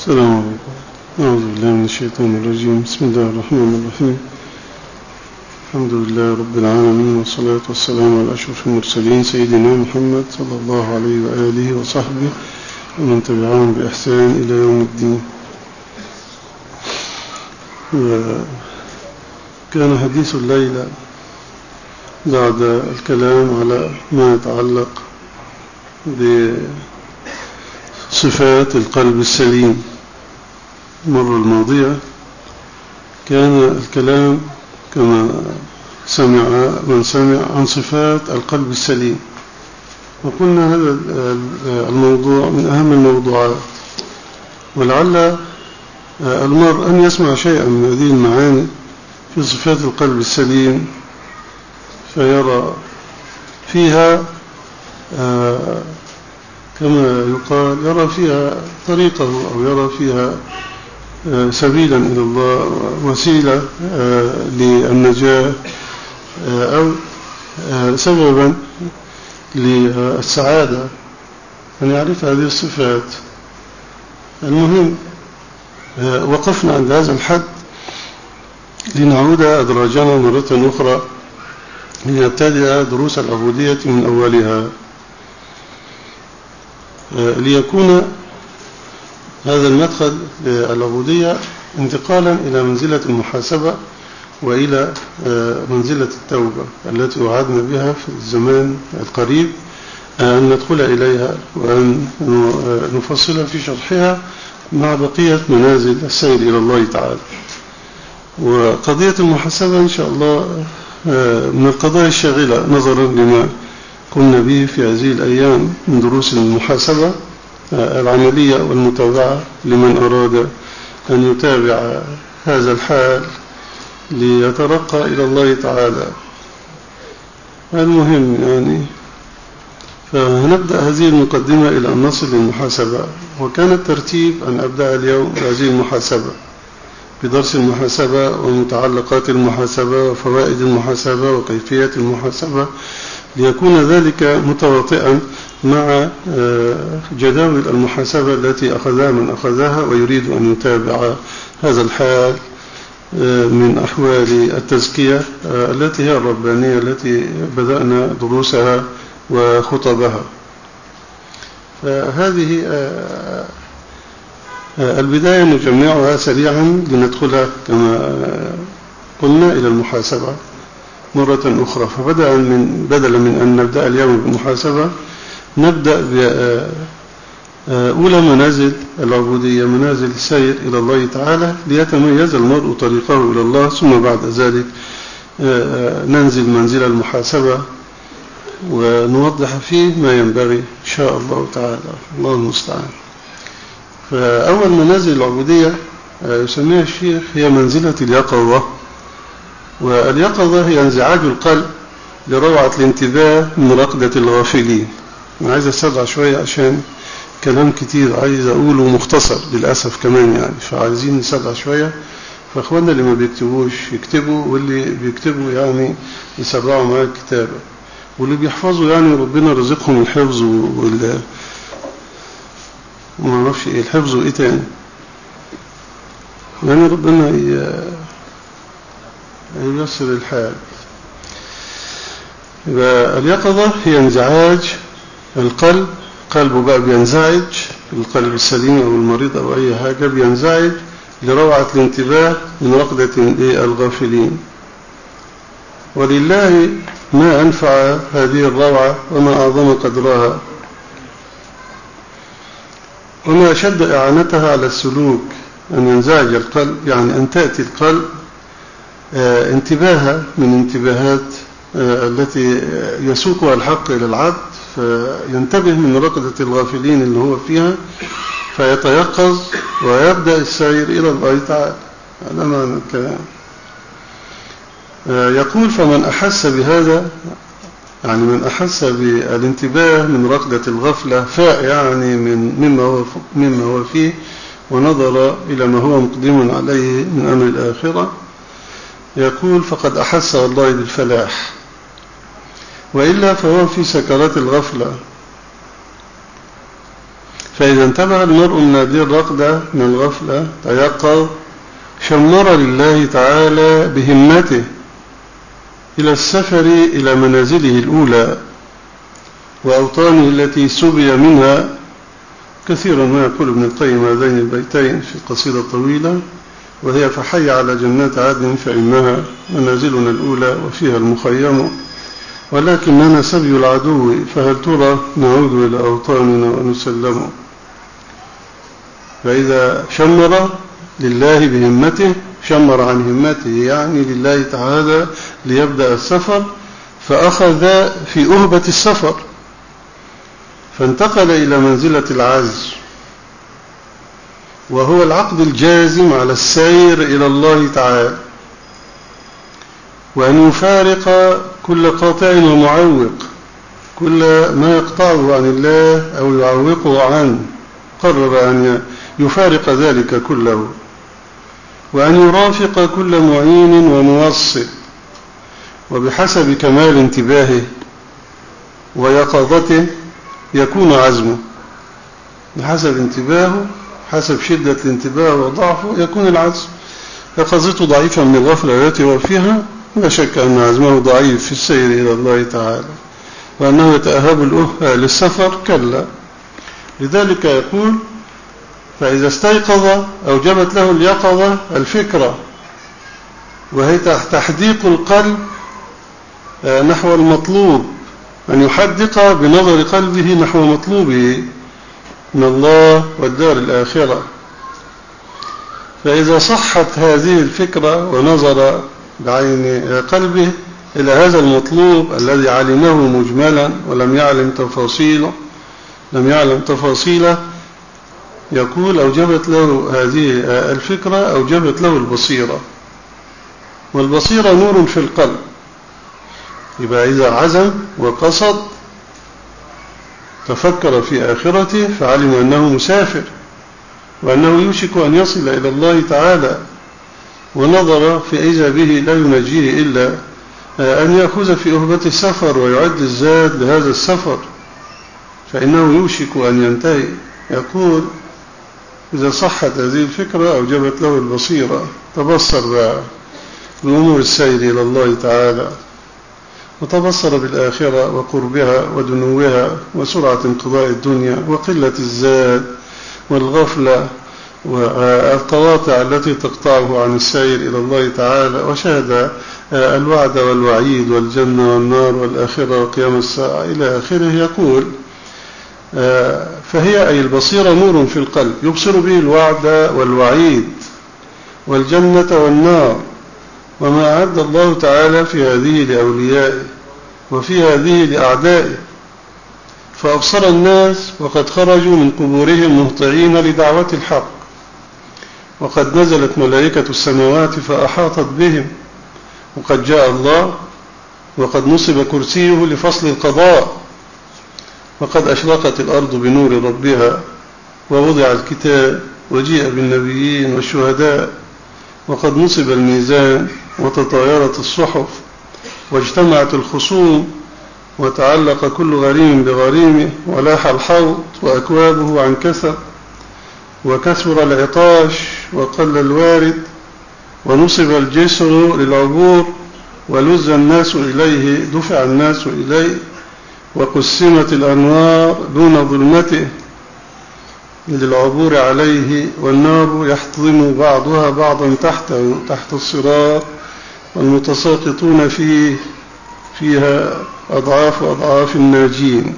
السلام عليكم. أعوذ بالله من الشيطان الرجيم. بسم الله الرحمن الرحيم. الحمد لله رب العالمين والصلاة والسلام على أشرف المرسلين سيدنا محمد صلى الله عليه وآله وصحبه ومن تبعهم بإحسان إلى يوم الدين. كان حديث الليلة بعد الكلام على ما يتعلق بصفات القلب السليم. المرة الماضية كان الكلام كما سمع من سمع عن صفات القلب السليم. وقلنا هذا الموضوع من أهم الموضوعات. ولعل المرء أن يسمع شيئا من هذه المعاني في صفات القلب السليم فيرى فيها كما يقال يرى فيها طريقه أو يرى فيها سبيلا إلى الله وسيلة للنجاة أو سببا للسعادة. أن يعرف هذه الصفات. المهم وقفنا عند هذا الحد لنعود أدراجنا مرة أخرى لنبتدئ دروس العبودية من أولها. ليكون هذا المدخل للعبودية انتقالا إلى منزلة المحاسبة وإلى منزلة التوبة التي وعدنا بها في الزمان القريب أن ندخل إليها وأن نفصل في شرحها مع بقية منازل السير إلى الله تعالى. وقضية المحاسبة إن شاء الله من القضايا الشاغلة نظرا لما قمنا به في هذه الأيام من دروس المحاسبة. العملية والمتابعة لمن أراد أن يتابع هذا الحال ليترقى إلى الله تعالى. المهم يعني فنبدأ هذه المقدمة إلى أن نصل للمحاسبة وكان الترتيب أن أبدأ اليوم هذه المحاسبة بدرس المحاسبة ومتعلقات المحاسبة وفوائد المحاسبة وكيفية المحاسبة ليكون ذلك متواطئا مع جداول المحاسبة التي أخذها من أخذها ويريد أن يتابع هذا الحال من أحوال التزكية التي هي الربانية التي بدأنا دروسها وخطبها. فهذه البداية نجمعها سريعا لندخل كما قلنا إلى المحاسبة. مرة أخرى فبدأ من بدلا من أن نبدأ اليوم بالمحاسبة نبدأ بأولى منازل العبودية منازل السير إلى الله تعالى ليتميز المرء طريقه إلى الله ثم بعد ذلك ننزل منزل المحاسبة ونوضح فيه ما ينبغي إن شاء الله تعالى. الله المستعان. فأول منازل العبودية يسميها الشيخ هي منزلة اليقظة. واليقظة هي انزعاج القلب لروعة الانتباه من رقدة الغافلين. أنا عايز أسرع شوية عشان كلام كتير عايز أقوله مختصر للأسف كمان يعني فعايزين نسرع شوية. فأخواننا اللي ما بيكتبوش يكتبوا واللي بيكتبوا يعني يسرعوا معايا الكتابة. واللي بيحفظوا يعني ربنا رزقهم الحفظ وال ما أعرفش إيه الحفظ وايه تاني؟ يعني ربنا ييسر الحال. يبقى اليقظة هي انزعاج القلب قلبه بقى بينزعج القلب السليم أو المريض أو أي حاجة بينزعج لروعة الانتباه من رقدة الغافلين ولله ما أنفع هذه الروعة وما أعظم قدرها. وما أشد إعانتها على السلوك. أن ينزعج القلب يعني أن تأتي القلب انتباها من انتباهات التي يسوقها الحق إلى العبد فينتبه من رقدة الغافلين اللي هو فيها فيتيقظ ويبدأ السير إلى الله تعالى. هذا معنى الكلام. يقول فمن أحس بهذا يعني من أحس بالانتباه من رقدة الغفلة فاء يعني من مما هو, مما هو فيه ونظر إلى ما هو مقدم عليه من أمر الآخرة يقول فقد أحس الله بالفلاح وإلا فهو في سكرات الغفلة. فإذا انتبه المرء من هذه الرقدة من الغفلة تيقظ شمر لله تعالى بهمته إلى السفر إلى منازله الأولى وأوطانه التي سبي منها. كثيرا ما يقول ابن القيم هذين البيتين في القصيدة الطويلة وهي فحي على جنات عدن فإنها منازلنا الأولى وفيها المخيم. ولكننا سبي العدو فهل ترى نعود إلى أوطاننا ونسلم؟ فإذا شمر لله بهمته شمر عن همته يعني لله تعالى ليبدأ السفر فأخذ في أهبة السفر. فانتقل إلى منزلة العز. وهو العقد الجازم على السير إلى الله تعالى. وأن يفارق كل قاطع ومعوق كل ما يقطعه عن الله أو يعوقه عنه قرر أن يفارق ذلك كله. وأن يرافق كل معين وموصل وبحسب كمال انتباهه ويقظته يكون عزمه. بحسب انتباهه حسب شدة الانتباه وضعفه يكون العزم يقظته ضعيفا من الغفلة التي هو فيها لا شك أن عزمه ضعيف في السير إلى الله تعالى وأنه يتأهب للسفر كلا. لذلك يقول فإذا استيقظ أوجبت له اليقظة الفكرة وهي تحديق القلب آه، نحو المطلوب أن يحدق بنظر قلبه نحو مطلوبه. من الله والدار الآخرة. فإذا صحت هذه الفكرة ونظر بعين قلبه إلى هذا المطلوب الذي علمه مجملا ولم يعلم تفاصيله لم يعلم تفاصيله يقول أوجبت له هذه الفكرة أوجبت له البصيرة. والبصيرة نور في القلب. يبقى إذا عزم وقصد تفكر في آخرته فعلم أنه مسافر وأنه يوشك أن يصل إلى الله تعالى ونظر في إذا به لا ينجيه إلا أن يأخذ في أهبة السفر ويعد الزاد لهذا السفر فإنه يوشك أن ينتهي. يقول إذا صحت هذه الفكرة أوجبت له البصيرة. تبصر بها بأمور السير إلى الله تعالى. وتبصر بالآخرة وقربها ودنوها وسرعة انقضاء الدنيا وقلة الزاد والغفلة والقواطع التي تقطعه عن السير إلى الله تعالى وشهد الوعد والوعيد والجنة والنار والآخرة وقيام الساعة إلى آخره يقول فهي أي البصيرة نور في القلب يبصر به الوعد والوعيد والجنة والنار. وما أعد الله تعالى في هذه لأوليائه وفي هذه لأعدائه. فأبصر الناس وقد خرجوا من قبورهم مهطعين لدعوة الحق. وقد نزلت ملائكة السماوات فأحاطت بهم. وقد جاء الله وقد نصب كرسيه لفصل القضاء. وقد أشرقت الأرض بنور ربها ووضع الكتاب وجيء بالنبيين والشهداء. وقد نصب الميزان وتطايرت الصحف واجتمعت الخصوم وتعلق كل غريم بغريمه ولاح الحوض وأكوابه عن كثر وكثر العطاش وقل الوارد ونصب الجسر للعبور ولز الناس إليه دفع الناس إليه وقسمت الأنوار دون ظلمته للعبور عليه والنار يحتضن بعضها بعضا تحته تحت الصراط والمتساقطون فيه فيها أضعاف أضعاف الناجين.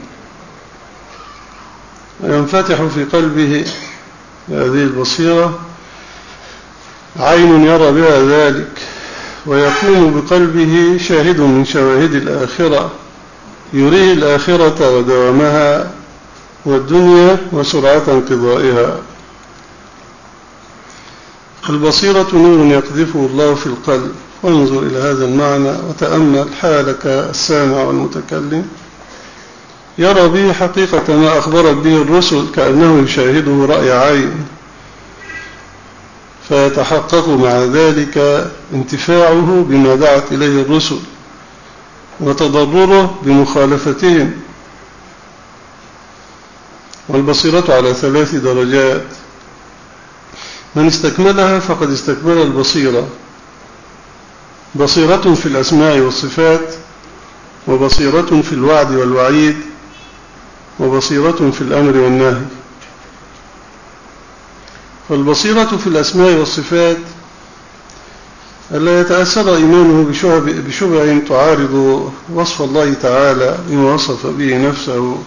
وينفتح في قلبه هذه البصيرة عين يرى بها ذلك ويقوم بقلبه شاهد من شواهد الآخرة يريه الآخرة ودوامها والدنيا وسرعة انقضائها. البصيرة نور يقذفه الله في القلب. وانظر إلى هذا المعنى وتأمل حالك السامع والمتكلم. يرى به حقيقة ما أخبرت به الرسل كأنه يشاهده رأي عين. فيتحقق مع ذلك انتفاعه بما دعت إليه الرسل وتضرره بمخالفتهم. والبصيرة على ثلاث درجات من استكملها فقد استكمل البصيرة. بصيرة في الأسماء والصفات وبصيرة في الوعد والوعيد وبصيرة في الأمر والنهي. فالبصيرة في الأسماء والصفات ألا يتأثر إيمانه بشبع تعارض وصف الله تعالى بما وصف به نفسه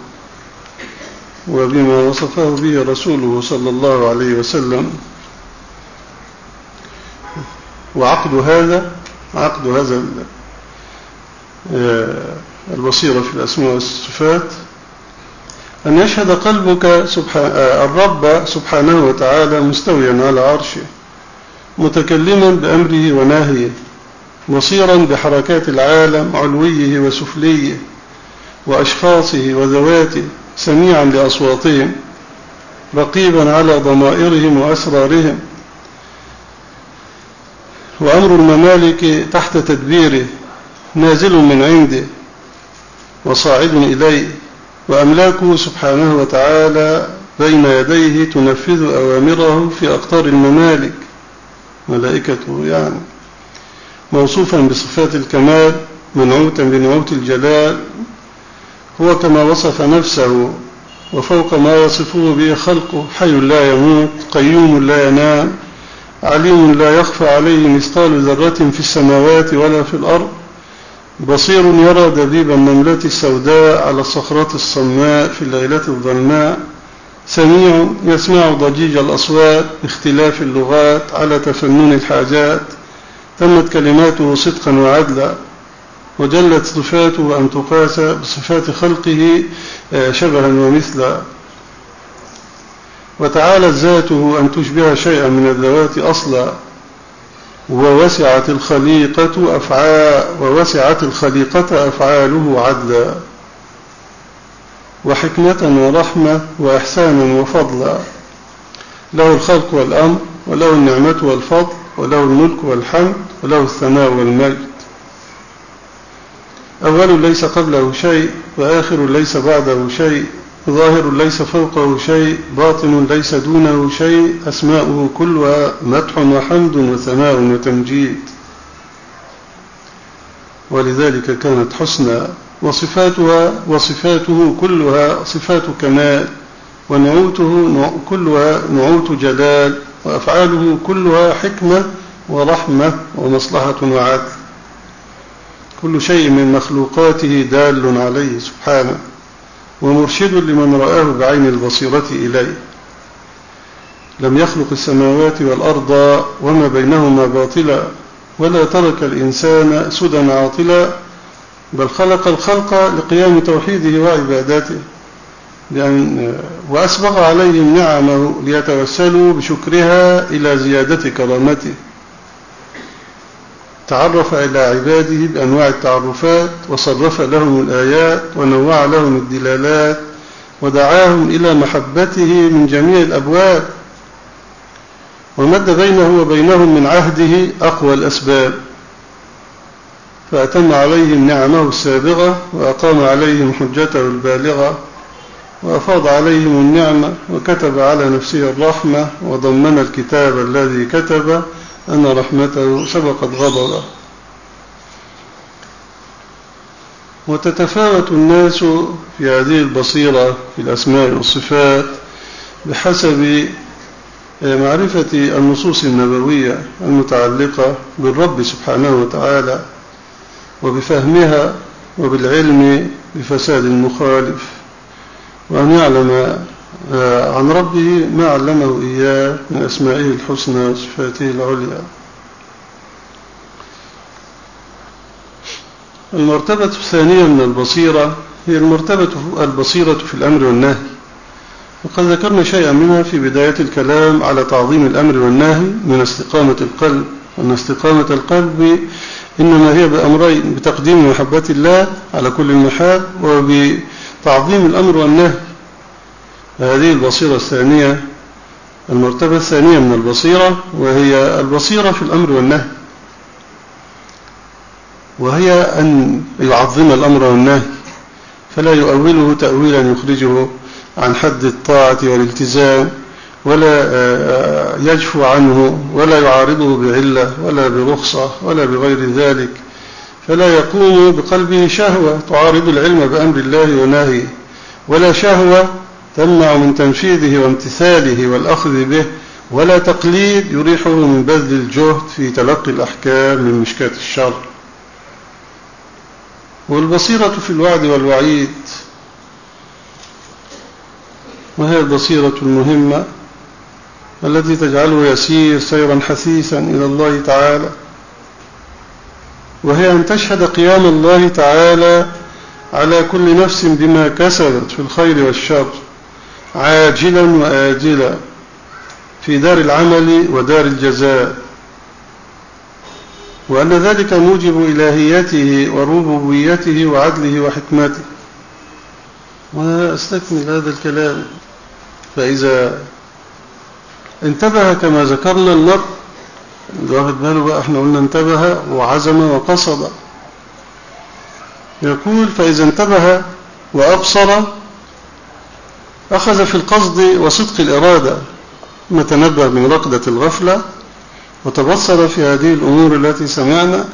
وبما وصفه به رسوله صلى الله عليه وسلم. وعقد هذا عقد هذا آه، البصيرة في الأسماء والصفات. أن يشهد قلبك سبحان آه، الرب سبحانه وتعالى مستويا على عرشه متكلما بأمره ونهيه بصيرا بحركات العالم علويه وسفليه وأشخاصه وذواته سميعا لأصواتهم رقيبا على ضمائرهم وأسرارهم. وأمر الممالك تحت تدبيره نازل من عنده وصاعد إليه وأملاكه سبحانه وتعالى بين يديه تنفذ أوامره في أقطار الممالك. ملائكته يعني موصوفا بصفات الكمال منعوتا بنعوت الجلال. هو كما وصف نفسه وفوق ما يصفه به خلقه حي لا يموت قيوم لا ينام. عليم لا يخفى عليه مثقال ذرة في السماوات ولا في الأرض. بصير يرى دبيب النملة السوداء على الصخرة الصماء في الليلة الظلماء. سميع يسمع ضجيج الأصوات باختلاف اللغات على تفنن الحاجات. تمت كلماته صدقا وعدلا. وجلت صفاته أن تقاس بصفات خلقه آه، شبها ومثلا. وتعالت ذاته أن تشبه شيئا من الذوات أصلا ووسعت الخليقة أفعال ووسعت الخليقة أفعاله عدلا وحكمة ورحمة وإحسانا وفضلا. له الخلق والأمر وله النعمة والفضل وله الملك والحمد وله الثناء والمجد. أول ليس قبله شيء وآخر ليس بعده شيء. ظاهر ليس فوقه شيء باطن ليس دونه شيء أسماؤه كلها مدح وحمد وثناء وتمجيد. ولذلك كانت حسنى وصفاتها وصفاته كلها صفات كمال ونعوته كلها نعوت جلال وأفعاله كلها حكمة ورحمة ومصلحة وعدل. كل شيء من مخلوقاته دال عليه سبحانه. ومرشد لمن رآه بعين البصيرة إليه. لم يخلق السماوات والأرض وما بينهما باطلا ولا ترك الإنسان سدى عاطلا بل خلق الخلق لقيام توحيده وعباداته لأن وأسبغ عليهم نعمه ليتوسلوا بشكرها إلى زيادة كرامته. تعرف إلى عباده بأنواع التعرفات وصرف لهم الآيات ونوع لهم الدلالات ودعاهم إلى محبته من جميع الأبواب ومد بينه وبينهم من عهده أقوى الأسباب فأتم عليهم نعمه السابغة وأقام عليهم حجته البالغة وأفاض عليهم النعمة وكتب على نفسه الرحمة وضمن الكتاب الذي كتب أن رحمته سبقت غضبه. وتتفاوت الناس في هذه البصيرة في الأسماء والصفات بحسب معرفة النصوص النبوية المتعلقة بالرب سبحانه وتعالى وبفهمها وبالعلم بفساد المخالف. وأن يعلم عن ربه ما علمه إياه من أسمائه الحسنى وصفاته العليا. المرتبة الثانية من البصيرة هي المرتبة البصيرة في الأمر والنهي. وقد ذكرنا شيئا منها في بداية الكلام على تعظيم الأمر والنهي من استقامة القلب. وأن استقامة القلب إنما هي بأمرين بتقديم محبة الله على كل المحاب وبتعظيم الأمر والنهي. هذه البصيرة الثانية المرتبة الثانية من البصيرة وهي البصيرة في الأمر والنهي. وهي أن يعظم الأمر والنهي فلا يؤوله تأويلا يخرجه عن حد الطاعة والالتزام ولا يجفو عنه ولا يعارضه بعلة ولا برخصة ولا بغير ذلك. فلا يقوم بقلبه شهوة تعارض العلم بأمر الله ونهيه. ولا شهوة تمنع من تنفيذه وامتثاله والأخذ به ولا تقليد يريحه من بذل الجهد في تلقي الأحكام من مشكاة الشر. والبصيرة في الوعد والوعيد وهي البصيرة المهمة التي تجعله يسير سيرا حثيثا إلى الله تعالى. وهي أن تشهد قيام الله تعالى على كل نفس بما كسبت في الخير والشر. عاجلا وآجلا في دار العمل ودار الجزاء. وأن ذلك موجب إلهيته وربوبيته وعدله وحكمته. وأستكمل هذا الكلام. فإذا انتبه كما ذكرنا المرء. الواحد باله بقى إحنا قلنا انتبه وعزم وقصد. يقول فإذا انتبه وأبصر أخذ في القصد وصدق الإرادة ما تنبه من رقدة الغفلة وتبصر في هذه الأمور التي سمعنا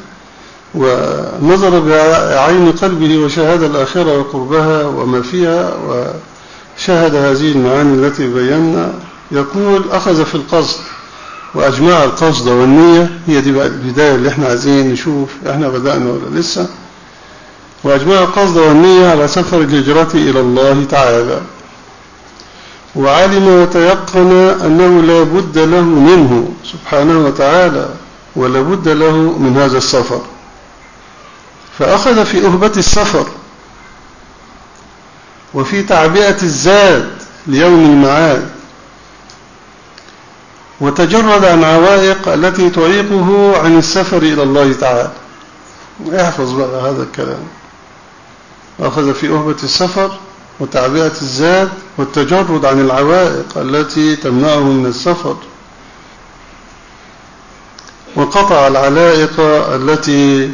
ونظر بعين قلبه وشاهد الآخرة وقربها وما فيها وشاهد هذه المعاني التي بينا. يقول أخذ في القصد وأجمع القصد والنية هي دي بقى البداية اللي إحنا عايزين نشوف إحنا بدأنا ولا لسه. وأجمع القصد والنية على سفر الهجرة إلى الله تعالى. وعلم وتيقن أنه لا بد له منه سبحانه وتعالى ولا بد له من هذا السفر. فأخذ في أهبة السفر وفي تعبئة الزاد ليوم المعاد. وتجرد عن عوائق التي تعيقه عن السفر إلى الله تعالى. احفظ بقى هذا الكلام. أخذ في أهبة السفر وتعبئة الزاد والتجرد عن العوائق التي تمنعه من السفر. وقطع العلائق التي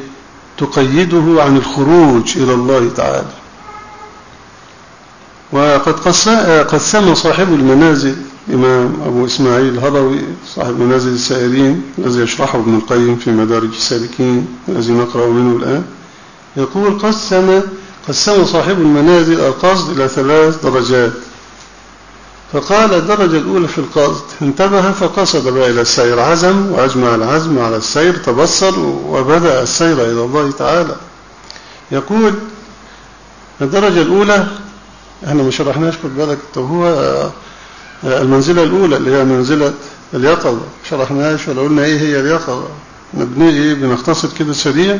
تقيده عن الخروج إلى الله تعالى. وقد قسم صاحب المنازل إمام أبو إسماعيل الهروي صاحب منازل السائرين الذي يشرحه ابن القيم في مدارج السالكين الذي نقرأ منه الآن يقول قسم قسم صاحب المنازل القصد إلى ثلاث درجات. فقال الدرجة الأولى في القصد انتبه فقصد بقى إلى السير عزم وأجمع العزم على السير تبصر وبدأ السير إلى الله تعالى. يقول الدرجة الأولى إحنا ما شرحناش خد بالك هو المنزلة الأولى اللي هي منزلة اليقظة شرحناش ولا قلنا إيه هي اليقظة؟ نبني إيه؟ بنختصر كده سريع.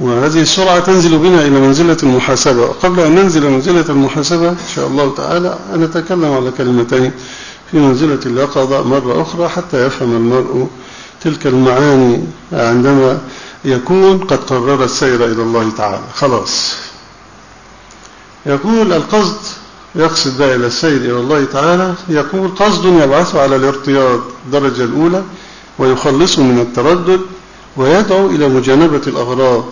وهذه السرعة تنزل بنا إلى منزلة المحاسبة. قبل أن ننزل منزلة المحاسبة إن شاء الله تعالى نتكلم على كلمتين في منزلة اليقظة مرة أخرى حتى يفهم المرء تلك المعاني عندما يكون قد قرر السير إلى الله تعالى. خلاص. يقول القصد يقصد ده إلى السير إلى الله تعالى يقول قصد يبعث على الارتياض الدرجة الأولى ويخلصه من التردد ويدعو إلى مجانبة الأغراض.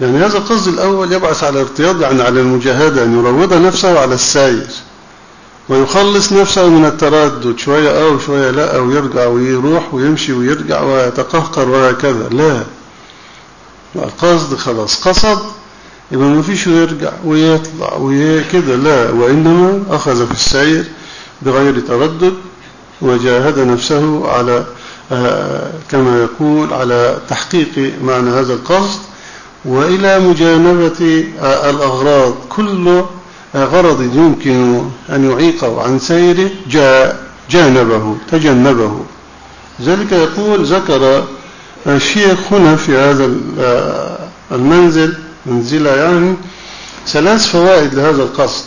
يعني هذا القصد الأول يبعث على ارتياض يعني على المجاهدة أن يروض نفسه على السير ويخلص نفسه من التردد شوية أو شوية لا أو يرجع ويروح ويمشي ويرجع ويتقهقر وهكذا. لا. القصد خلاص قصد يبقى ما فيش يرجع ويطلع وكده لا. وإنما أخذ في السير بغير تردد وجاهد نفسه على كما يقول على تحقيق معنى هذا القصد وإلى مجانبة الأغراض كل غرض يمكن أن يعيقه عن سيره جاء جانبه تجنبه. ذلك يقول ذكر الشيخ هنا في هذا المنزل منزلة يعني ثلاث فوائد لهذا القصد.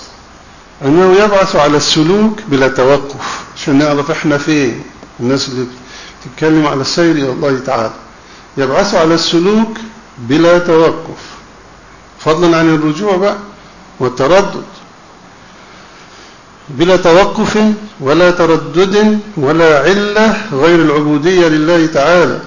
أنه يبعث على السلوك بلا توقف. عشان نعرف إحنا فين. الناس اللي تتكلم على السير إلى الله تعالى. يبعث على السلوك بلا توقف. فضلا عن الرجوع بقى والتردد. بلا توقف ولا تردد ولا علة غير العبودية لله تعالى.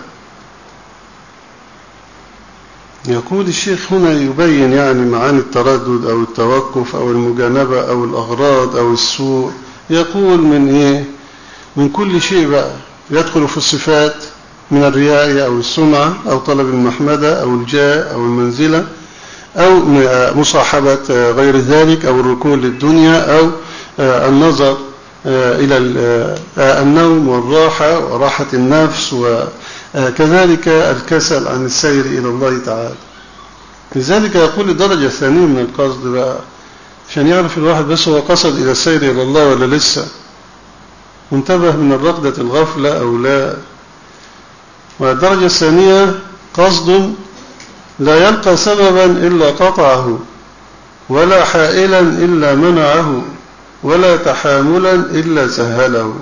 يقول الشيخ هنا يبين يعني معاني التردد أو التوقف أو المجانبة أو الأغراض أو السوء. يقول من إيه؟ من كل شيء بقى. يدخل في الصفات من الرياء أو السمعة أو طلب المحمدة أو الجاء أو المنزلة أو مصاحبة غير ذلك أو الركون للدنيا أو النظر إلى النوم والراحة وراحة النفس وكذلك الكسل عن السير إلى الله تعالى. لذلك يقول الدرجة الثانية من القصد بقى عشان يعرف الواحد بس هو قصد إلى السير إلى الله ولا لسه. منتبه من الرقدة الغفلة أو لا. والدرجة الثانية قصد لا يلقى سببا إلا قطعه ولا حائلا إلا منعه ولا تحاملا إلا سهله.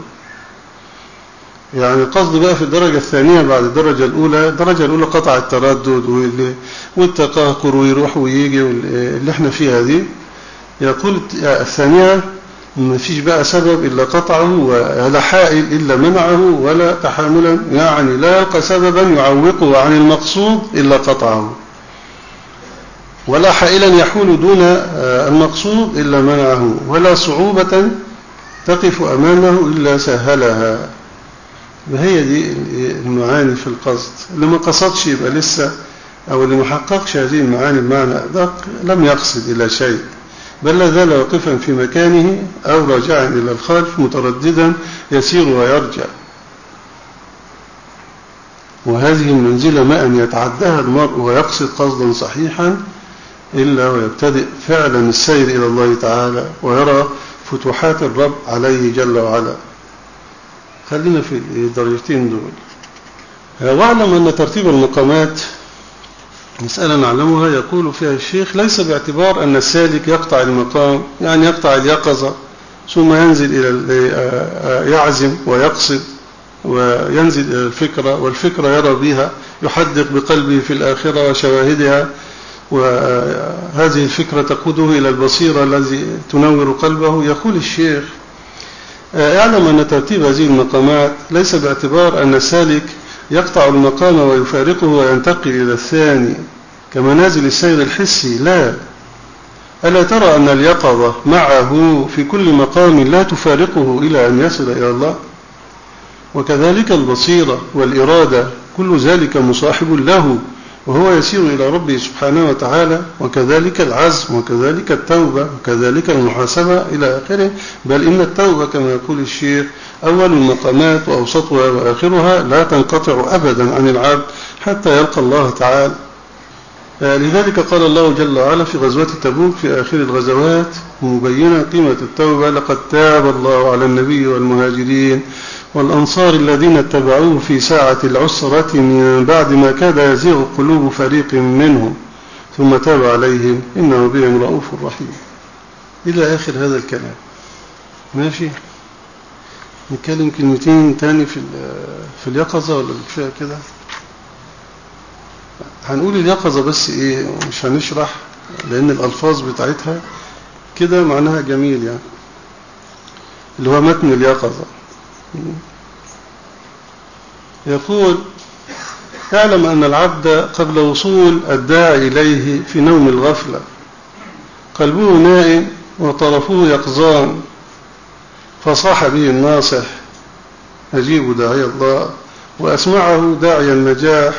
يعني القصد بقى في الدرجة الثانية بعد الدرجة الأولى. الدرجة الأولى قطع التردد والتقاقر ويروح ويجي اللي إحنا فيها دي. يقول الثانية ما فيش بقى سبب إلا قطعه ولا حائل إلا منعه ولا تحاملا يعني لا يلقى سببا يعوقه عن المقصود إلا قطعه. ولا حائلا يحول دون المقصود إلا منعه ولا صعوبة تقف أمامه إلا سهلها. وهي دي المعاني في القصد؟ اللي ما قصدش يبقى لسه أو اللي ما حققش هذه المعاني بمعنى أدق لم يقصد إلى شيء. بل لا زال واقفا في مكانه أو راجعا إلى الخلف مترددا يسير ويرجع. وهذه المنزلة ما أن يتعداها المرء ويقصد قصدا صحيحا إلا ويبتدئ فعلا السير إلى الله تعالى ويرى فتوحات الرب عليه جل وعلا. خلينا في الدرجتين دول. واعلم أن ترتيب المقامات مسألة نعلمها يقول فيها الشيخ ليس باعتبار أن السالك يقطع المقام يعني يقطع اليقظة ثم ينزل إلى يعزم ويقصد وينزل إلى الفكرة والفكرة يرى بها يحدق بقلبه في الآخرة وشواهدها وهذه الفكرة تقوده إلى البصيرة الذي تنور قلبه. يقول الشيخ اعلم أن ترتيب هذه المقامات ليس باعتبار أن السالك يقطع المقام ويفارقه وينتقل إلى الثاني كمنازل السير الحسي. لا. ألا ترى أن اليقظة معه في كل مقام لا تفارقه إلى أن يصل إلى الله؟ وكذلك البصيرة والإرادة كل ذلك مصاحب له. وهو يسير إلى ربه سبحانه وتعالى وكذلك العزم وكذلك التوبة وكذلك المحاسبة إلى آخره. بل إن التوبة كما يقول الشيخ أول المقامات وأوسطها وآخرها لا تنقطع أبدا عن العبد حتى يلقى الله تعالى. لذلك قال الله جل وعلا في غزوة تبوك في آخر الغزوات مبينا قيمة التوبة لقد تاب الله على النبي والمهاجرين والأنصار الذين اتبعوه في ساعة العسرة من بعد ما كاد يزيغ قلوب فريق منهم ثم تاب عليهم إنه بهم رؤوف رحيم. إلى آخر هذا الكلام. ماشي؟ نتكلم كلمتين تاني في في اليقظة ولا كفاية كده؟ هنقول اليقظة بس إيه؟ مش هنشرح لأن الألفاظ بتاعتها كده معناها جميل يعني. اللي هو متن اليقظة. يقول اعلم أن العبد قبل وصول الداعي إليه في نوم الغفلة. قلبه نائم وطرفه يقظان. فصاح به الناصح أجيب داعي الله. وأسمعه داعي النجاح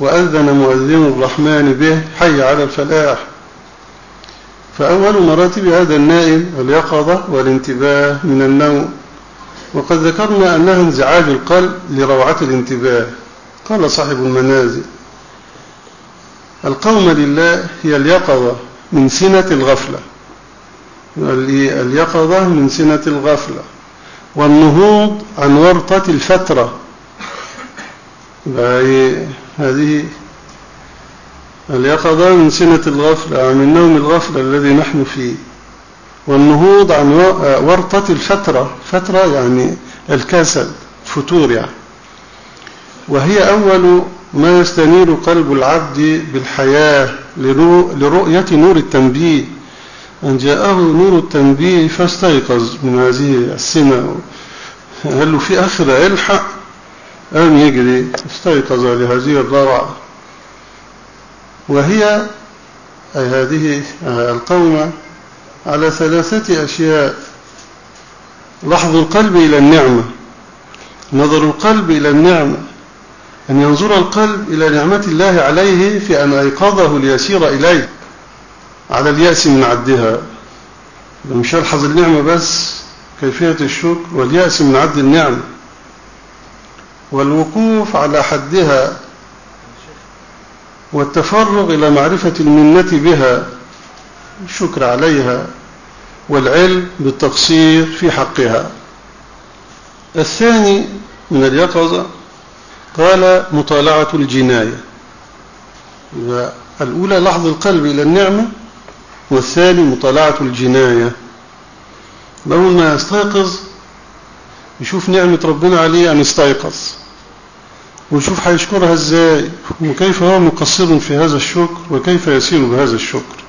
وأذن مؤذن الرحمن به حي على الفلاح. فأول مراتب هذا النائم اليقظة والانتباه من النوم. وقد ذكرنا أنها انزعاج القلب لروعة الانتباه. قال صاحب المنازل القوم لله هي اليقظة من سنة الغفلة. اليقظة من سنة الغفلة. والنهوض عن ورطة الفترة. هذه اليقظة من سنة الغفلة من نوم الغفلة الذي نحن فيه. والنهوض عن ورطة الفترة فترة يعني الكسل فتور يعني. وهي أول ما يستنير قلب العبد بالحياة لرؤية نور التنبيه. أن جاءه نور التنبيه فاستيقظ من هذه السنة. قال له في آخر الحق قام يجري. استيقظ لهذه الروعة وهي أي هذه القومة على ثلاثة أشياء. لحظ القلب إلى النعمة. نظر القلب إلى النعمة. أن ينظر القلب إلى نعمة الله عليه في أن أيقظه ليسير إليه. على اليأس من عدها. مش يلحظ النعمة بس كيفية الشكر واليأس من عد النعمة. والوقوف على حدها. والتفرغ إلى معرفة المنة بها. الشكر عليها والعلم بالتقصير في حقها. الثاني من اليقظة قال مطالعة الجناية. الأولى لحظ القلب إلى النعمة والثاني مطالعة الجناية. أول ما يستيقظ يشوف نعمة ربنا عليه أن يستيقظ ويشوف هيشكرها إزاي وكيف هو مقصر في هذا الشكر وكيف يسير بهذا الشكر.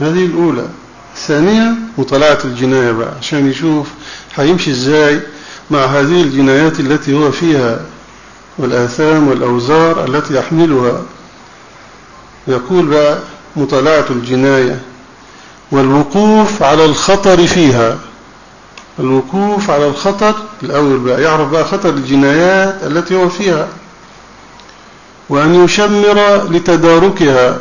هذه الأولى. الثانية مطالعة الجناية بقى عشان يشوف هيمشي إزاي مع هذه الجنايات التي هو فيها والآثام والأوزار التي يحملها. يقول بقى مطالعة الجناية والوقوف على الخطر فيها. الوقوف على الخطر الأول بقى يعرف بقى خطر الجنايات التي هو فيها. وأن يشمر لتداركها.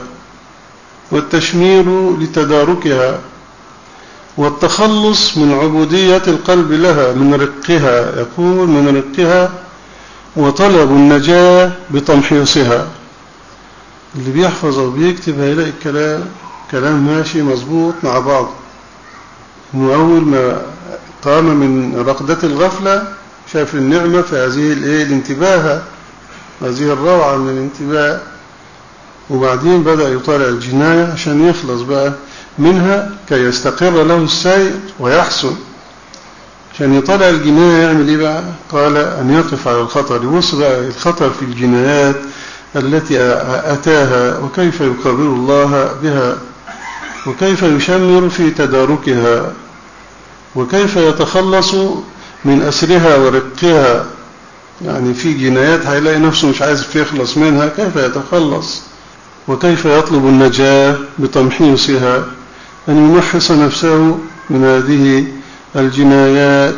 والتشمير لتداركها والتخلص من عبودية القلب لها من رقها يقول من رقها وطلب النجاة بتمحيصها. اللي بيحفظ أو بيكتب هيلاقي الكلام كلام ماشي مظبوط مع بعض. إنه أول ما قام من رقدة الغفلة شاف النعمة في هذه الانتباه هذه الروعة من الانتباه. وبعدين بدأ يطالع الجناية عشان يخلص بقى منها كي يستقر له السير ويحسن. عشان يطالع الجناية يعمل إيه بقى؟ قال أن يقف على الخطر. يبص بقى الخطر في الجنايات التي أتاها وكيف يقابل الله بها وكيف يشمر في تداركها وكيف يتخلص من أسرها ورقها. يعني في جنايات هيلاقي نفسه مش عايز يخلص منها. كيف يتخلص؟ وكيف يطلب النجاة بتمحيصها أن يمحص نفسه من هذه الجنايات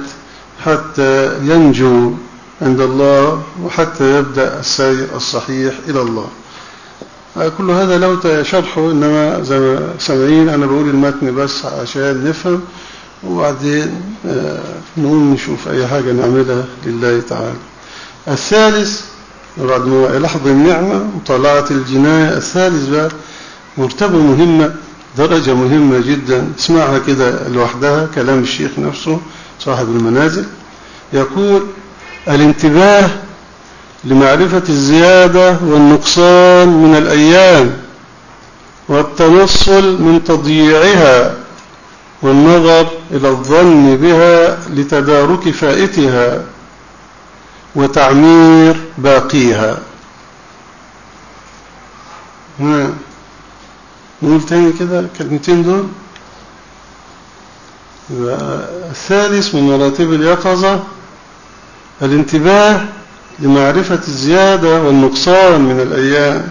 حتى ينجو عند الله وحتى يبدأ السير الصحيح إلى الله. كل هذا لو شرحه إنما زي ما سامعين أنا بقول المتن بس عشان نفهم وبعدين نقوم نشوف أي حاجة نعملها لله تعالى. الثالث بعد ما يلاحظ النعمة وطلعت الجناية الثالث بقى مرتبة مهمة درجة مهمة جدا. اسمعها كده لوحدها كلام الشيخ نفسه صاحب المنازل. يقول الانتباه لمعرفة الزيادة والنقصان من الأيام والتنصل من تضييعها والنظر إلى الظن بها لتدارك فائتها وتعمير باقيها. نقول تاني كده كلمتين دول. الثالث من مراتب اليقظة الانتباه لمعرفة الزيادة والنقصان من الأيام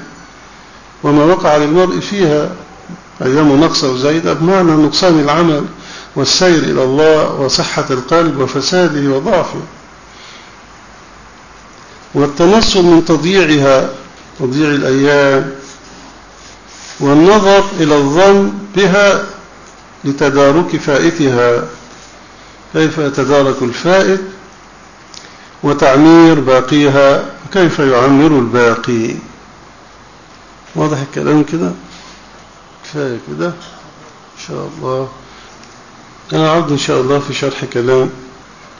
وما وقع للمرء فيها أيام نقص وزايدة بمعنى نقصان العمل والسير إلى الله وصحة القلب وفساده وضعفه. والتنصل من تضييعها تضييع الأيام والنظر إلى الظن بها لتدارك فائتها. كيف يتدارك الفائت؟ وتعمير باقيها وكيف يعمر الباقي؟ واضح الكلام كده؟ كفاية كده؟ إن شاء الله. أنا عبد إن شاء الله في شرح كلام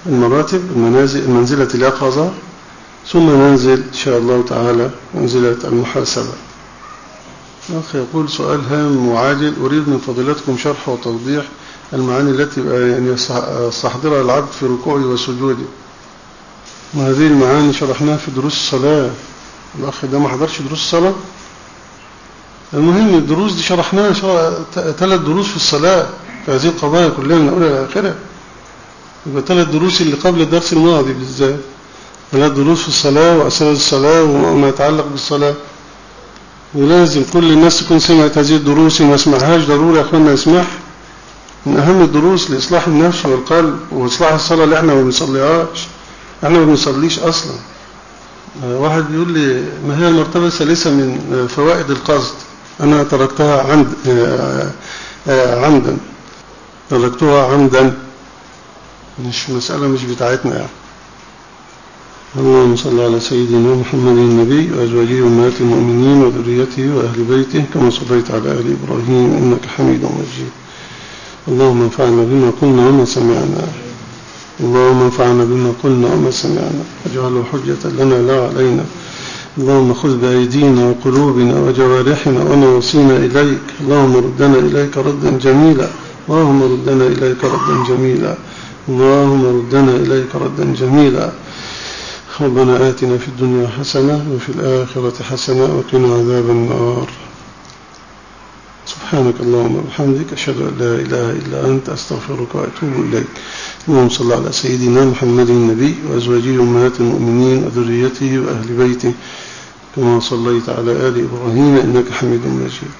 المراتب المنازل منزلة اليقظة. ثم ننزل إن شاء الله تعالى منزلة المحاسبة. أخي يقول سؤال هام وعاجل. أريد من فضيلتكم شرح وتوضيح المعاني التي يعني يستحضرها العبد في ركوعه وسجوده. وهذه المعاني شرحناها في دروس الصلاة؟ الأخ ده ما حضرش دروس الصلاة؟ المهم الدروس دي شرحناها ثلاث دروس في الصلاة في هذه القضايا كلها من أولها إلى آخرها يبقى ثلاث دروس اللي قبل الدرس الماضي بالذات. ثلاث دروس في الصلاة وأساس الصلاة وما يتعلق بالصلاة. ولازم كل الناس تكون سمعت هذه الدروس ما اسمعهاش ضروري يا أخوانا يسمعها من أهم الدروس لإصلاح النفس والقلب وإصلاح الصلاة اللي إحنا ما بنصليهاش. إحنا ما بنصليش أصلا. واحد بيقول لي ما هي المرتبة الثالثة من فوائد القصد؟ أنا تركتها عمد عمدا. تركتها عمدا. مش مسألة مش بتاعتنا يعني. اللهم صل على سيدنا محمد النبي وأزواجه أمهات المؤمنين وذريته وأهل بيته كما صليت على آل إبراهيم إنك حميد مجيد. اللهم انفعنا بما قلنا وما سمعنا. اللهم انفعنا بما قلنا وما سمعنا. واجعله حجة لنا لا علينا. اللهم خذ بأيدينا وقلوبنا وجوارحنا ونواصينا إليك. اللهم ردنا إليك ردا جميلا. اللهم ردنا إليك ردا جميلا. اللهم ردنا إليك ردا جميلا. ربنا آتنا في الدنيا حسنة وفي الآخرة حسنة وقنا عذاب النار. سبحانك اللهم وبحمدك أشهد أن لا إله إلا أنت أستغفرك وأتوب إليك. اللهم صل على سيدنا محمد النبي وأزواجه أمهات المؤمنين وذريته وأهل بيته كما صليت على آل إبراهيم إنك حميد مجيد.